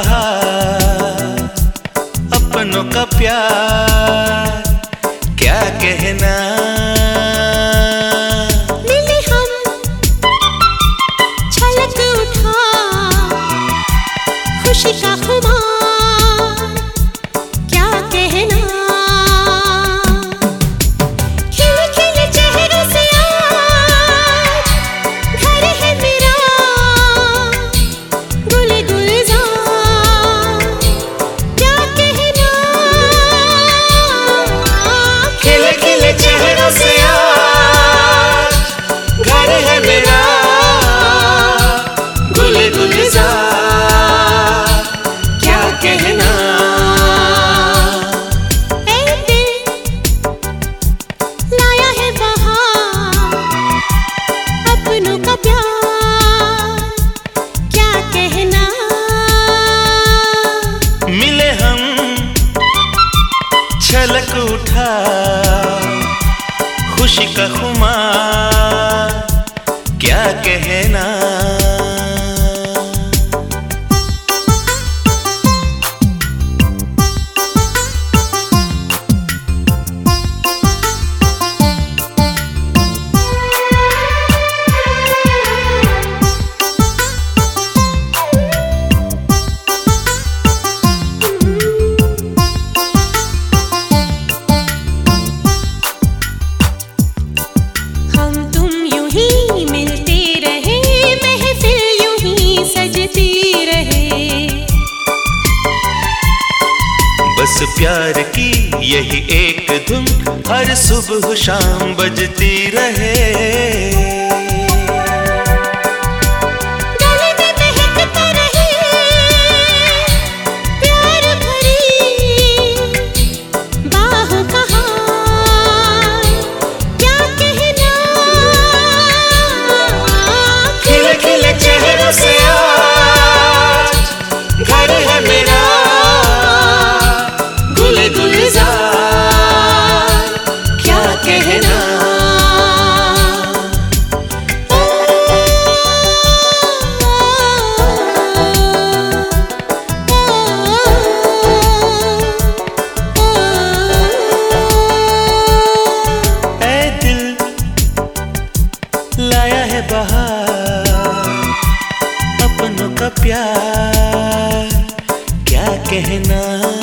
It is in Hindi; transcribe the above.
कहा अपनों का प्यार। क्या कहना? खुशी का खुमा छलक उठा खुशी का खुमार क्या कहना प्यार की यही एक धुन। हर सुबह शाम बजती का प्यार क्या कहना?